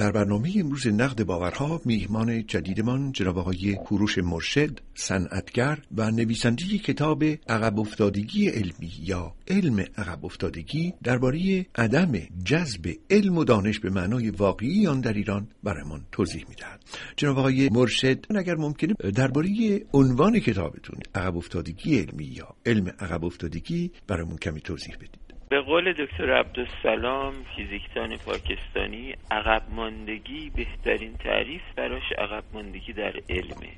در برنامه امروز نقد باورها میهمان جدیدمان جناب آقای کوروش مرشد صنعتگر و نویسنده کتاب عقب افتادگی علمی یا علم عقب افتادگی درباره عدم جذب علم و دانش به معنای واقعی آن در ایران برایمان توضیح می‌دهد. جناب آقای مرشد اگر ممکنه درباره عنوان کتابتون عقب افتادگی علمی یا علم عقب افتادگی برامون کمی توضیح بدید. به قول دکتر عبدالسلام فیزیکدان پاکستانی عقب ماندگی بهترین تعریف براش عقب ماندگی در علمه.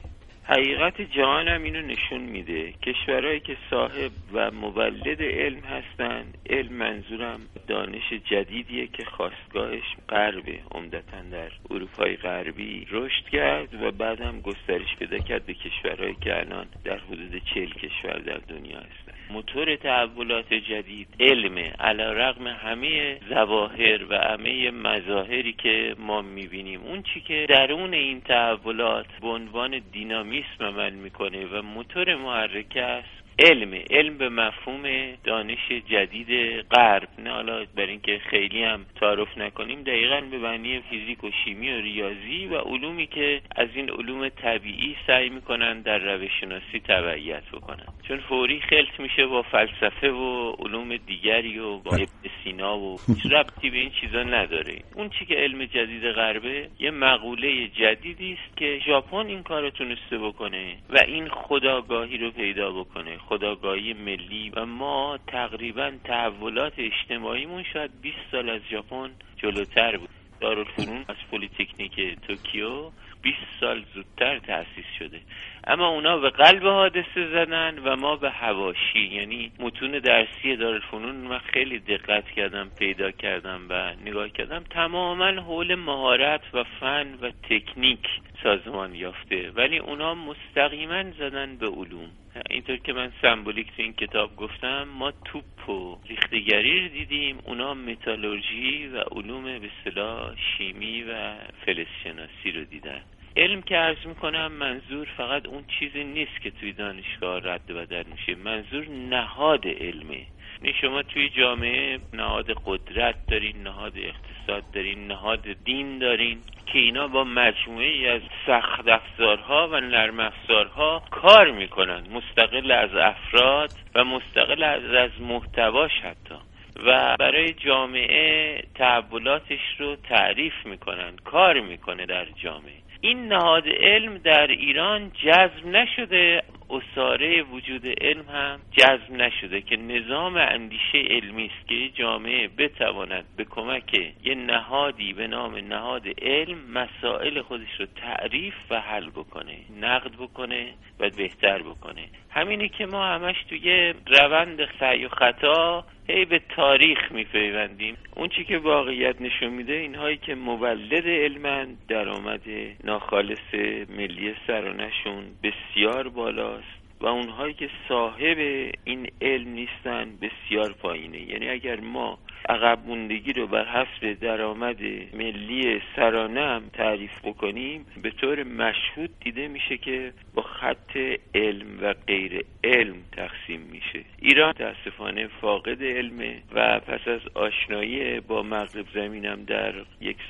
حقیقت جهان هم اینو نشون میده. کشورهایی که صاحب و مولد علم هستند علم منظورم دانش جدیدیه که خواستگاهش غربه عمدتا در اروپای غربی رشد کرد و بعد هم گسترش پیدا کرد به کشورهایی که الان در حدود چهل کشور در دنیا هستن. موتور تحولات جدید علمه علا رقم همه زواهر و همه مظاهری که ما می‌بینیم. اون چی که درون این تحولات به عنوان دینامیسم عمل می‌کنه و موتور محرکه است علم علم به مفهوم دانش جدید غرب. نه حالا بر اینکه خیلی هم تعارف نکنیم دقیقا به معنی فیزیک و شیمی و ریاضی و علومی که از این علوم طبیعی سعی می‌کنن در روش شناسی تبعیت بکنن. چون فوری خلط میشه با فلسفه و علوم دیگری و با ابن سینا و ربطی به این چیزا نداره. اون چی که علم جدید غربه یه مقوله جدیدی است که ژاپن این کار تونسته بکنه و این خداگاهی رو پیدا بکنه. خداگاهی ملی و ما تقریبا تحولات اجتماعیمون شاید 20 سال از ژاپن جلوتر بود. دارالفنون از پلیتکنیک توکیو 20 سال زودتر تأسیس شده. اما اونا به قلب حادثه زدن و ما به حواشی یعنی متون درسی دارالفنون من خیلی دقت کردم پیدا کردم و نگاه کردم. تماما حول مهارت و فن و تکنیک سازمان یافته. ولی اونا مستقیما زدن به علوم. اینطور که من سمبولیک تو این کتاب گفتم ما توپ و ریختگری رو دیدیم. اونا متالورژی و علوم به شیمی و فلزشناسی رو دیدن. علم که عرض می‌کنم منظور فقط اون چیزی نیست که توی دانشگاه رد و بدل میشه. منظور نهاد علمه. یعنی شما توی جامعه نهاد قدرت دارین نهاد اقتصاد دارین نهاد دین دارین که اینا با مجموعه ای از سخت افزارها و نرم افزارها کار می‌کنن. مستقل از افراد و مستقل از, از محتواش حتی. و برای جامعه تحولاتش رو تعریف می‌کنن کار می‌کنه در جامعه. این نهاد علم در ایران جذب نشده اصاره وجود علم هم جذب نشده که نظام اندیشه علمی است که جامعه بتواند به کمک یه نهادی به نام نهاد علم مسائل خودش رو تعریف و حل بکنه نقد بکنه و بهتر بکنه. همینی که ما همش توی روند سعی و خطا هی به تاریخ میپیوندیم. اون چی که واقعیت نشون میده اینهایی که مولد علمن درآمد ناخالص ملی سرانشون بسیار بالاست و اونهایی که صاحب این علم نیستن بسیار پایینه. یعنی اگر ما عقب موندگی رو بر حسب درآمد ملی سرانه هم تعریف بکنیم به طور مشهود دیده میشه که با خط علم و غیر علم تقسیم میشه. ایران تاسفانه فاقد علمه و پس از آشنایی با مغرب زمینم در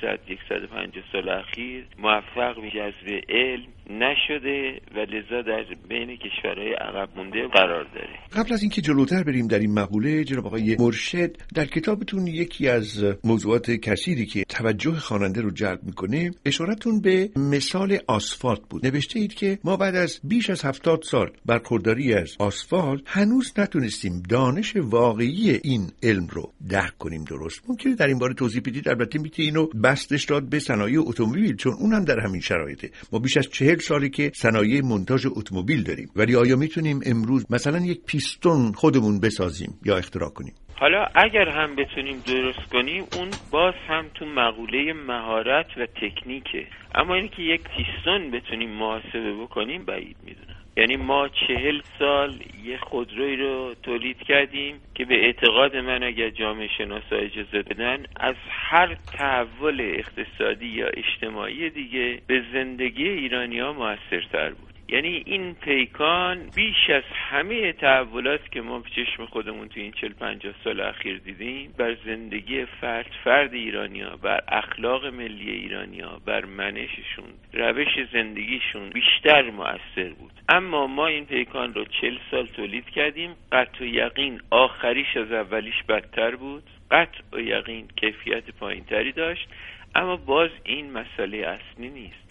100 150 سال اخیر موفق به جذب علم نشده و لذا در بین کشورهای عقب مونده قرار داره. قبل از اینکه جلوتر بریم در این مقوله جناب آقای مرشد در کتابتون یکی از موضوعات کثیری که توجه خواننده رو جلب می‌کنه اشارتون به مثال آسفالت بود. نوشته اید که ما بعد از بیش از هفتاد سال برخورداری از آسفالت هنوز نتونستیم دانش واقعی این علم رو درک کنیم درست. ممکنه در این باره توضیح بدید؟ البته می‌تونید اینو بستش داد به صنایع اتومبیل چون اونم در همین شرایطه. ما بیش از چهل سالی که صنایع منتاج اتومبیل داریم. ولی آیا می‌تونیم امروز مثلا یک پیستون خودمون بسازیم یا اختراع کنیم؟ حالا اگر هم بتونیم درست کنیم اون باز هم تو مقوله مهارت و تکنیکه. اما اینکه یک پیستون بتونیم محاسبه بکنیم بعید می‌دونم. یعنی ما چهل سال یه خودروی رو تولید کردیم که به اعتقاد من اگر جامعه شناسا اجازه بدن از هر تحول اقتصادی یا اجتماعی دیگه به زندگی ایرانی ها موثرتر بود. یعنی این پیکان بیش از همه تحولات که ما به چشم خودمون تو این چل پنجاه سال اخیر دیدیم بر زندگی فرد فرد ایرانیا بر اخلاق ملی ایرانیا بر منششون روش زندگیشون بیشتر مؤثر بود. اما ما این پیکان رو چل سال تولید کردیم. قطع و یقین آخریش از اولیش بدتر بود. قطع و یقین کیفیت پایینتری داشت. اما باز این مسئله اصلی نیست.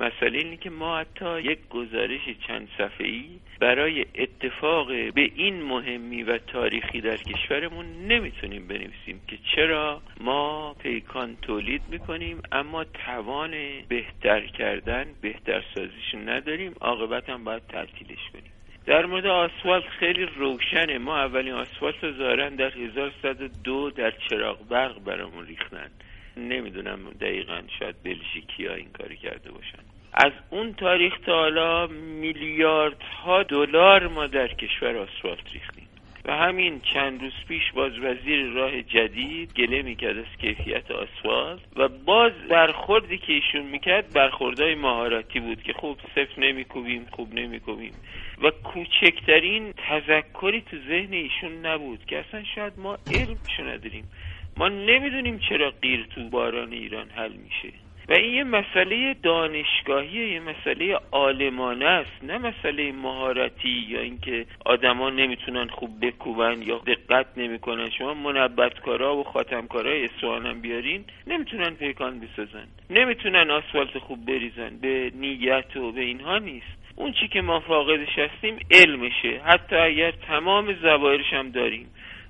مسئله اینه که ما حتی یک گزارش چند صفحه‌ای برای اتفاق به این مهمی و تاریخی در کشورمون نمی‌تونیم بنویسیم که چرا ما پیکان تولید می‌کنیم اما توان بهتر کردن بهتر سازیش نداریم. عاقبت هم باید تعطیلش کنیم. در مورد آسفالت خیلی روشنه. ما اولین آسفالت رو ظاهرا در 1102 در چراغ برق برامون ریختن. نمی‌دونم دقیقا شاید بلژیکی ها این کاری کرده باشن. از اون تاریخ تا حالا میلیاردها دلار ما در کشور آسفالت ریختیم. و همین چند روز پیش باز وزیر راه جدید گله می‌کرد از کیفیت آسفالت و باز برخوردی که ایشون می‌کرد برخوردهای مهارتی بود که خوب صفر نمیکوبیم خوب نمیکوبیم. و کوچکترین تذکری تو ذهن ایشون نبود که اصلا شاید ما علمشو نداریم. ما نمی‌دونیم چرا غیر تو باران ایران حل میشه. و این یه مسئله دانشگاهی یه مسئله عالمانه است. نه مسئله مهارتی یا اینکه آدما نمی‌تونن خوب بکوبن یا دقت نمی‌کنن. شما منبتکارا و خاتمکارای اصفهان بیارین نمی‌تونن پیکان بسازن. نمی‌تونن آسفالت خوب بریزن. به نیت و به اینها نیست. اون چی که ما فاقدش هستیم علمشه. حتی اگر تمام زوایرش هم داریم.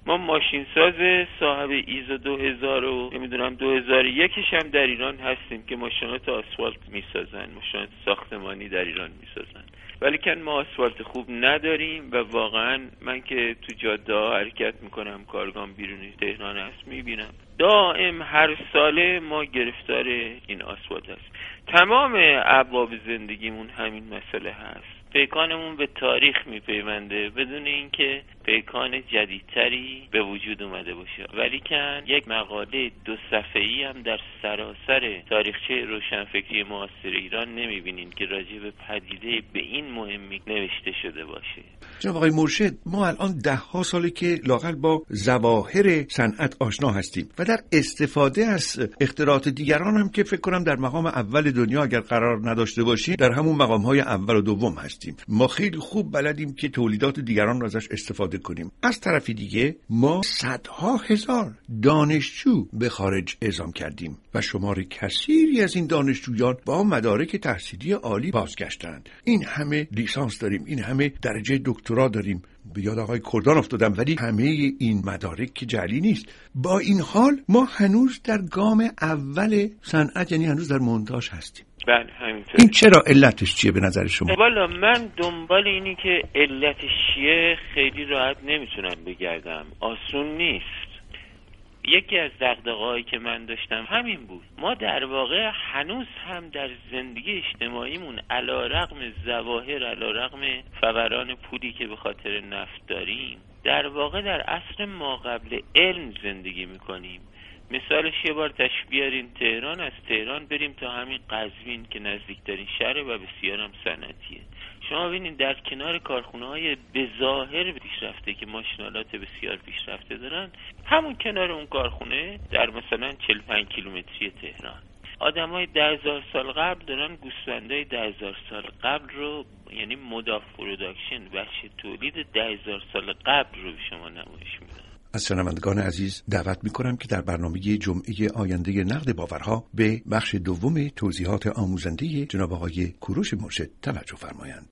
ما ماشین ساز صاحب ایزو 2000 و نمی‌دونم 2001 هم در ایران هستیم که ماشینات آسفالت می‌سازن ماشینات ساختمانی در ایران می‌سازن. ولی کن ما آسفالت خوب نداریم و واقعا من که تو جاده حرکت می‌کنم کارگام بیرونی تهران هست می‌بینم. دائم هر ساله ما گرفتار این آسفالت هست تمام ابواب زندگیمون همین مسئله هست. پیکانمون به تاریخ میپیونده بدون اینکه پیکان جدیدتری به وجود اومده باشه. ولی کن یک مقاله دو صفحه‌ای هم در سراسر تاریخچه روشنفکری معاصر ایران نمی‌بینین که راجع به پدیده به این مهمی نوشته شده باشه. جناب آقای مرشد ما الان ده ها ساله که لاقل با زواهر صنعت آشنا هستیم و در استفاده از اختراعات دیگران هم که فکر کنم در مقام اول دنیا اگر قرار نداشته باشیم در همون مقام های اول و دوم هستیم. ما خیلی خوب بلدیم که تولیدات دیگران را ازش استفاده کنیم. از طرف دیگه ما صدها هزار دانشجو به خارج اعزام کردیم و شمار کثیری از این دانشجویان با مدارک تحصیلی عالی بازگشتند. این همه لیسانس داریم این همه درجه دکترا داریم. به یاد آقای کردان افتادم ولی همه این مدارک که جلی نیست. با این حال ما هنوز در گام اول صنعت یعنی هنوز در مونتاژ هستیم. بله همینطور. این چرا علتش چیه به نظر شما؟ والا من دنبال اینی که علتش چیه خیلی راحت نمی‌تونم بگردم. آسون نیست. یکی از دقدقهایی که من داشتم همین بود. ما در واقع هنوز هم در زندگی اجتماعیمون علا رقم زواهر علا رقم فوران پولی که به خاطر نفت داریم در واقع در عصر ما قبل علم زندگی می‌کنیم. مثالش یه بار تشبیه بیارین. تهران از تهران بریم تا همین قزوین که نزدیکترین شهر و بسیارم صنعتیه. شما ببینید در کنار کارخونه های به ظاهر پیشرفته که ماشینالات بسیار پیشرفته دارن همون کنار اون کارخونه در مثلا 45 کیلومتری تهران. آدم های ده سال قبل دارن گوسفندهای ده هزار سال قبل رو یعنی mode of production بخش تولید ده سال قبل رو شما نمایش میدن. از شنوندگان عزیز دعوت می کنم که در برنامه جمعه آینده نقد باورها به بخش دوم توضیحات آموزنده جناب آقای کوروش مرشد توجه فرمایند.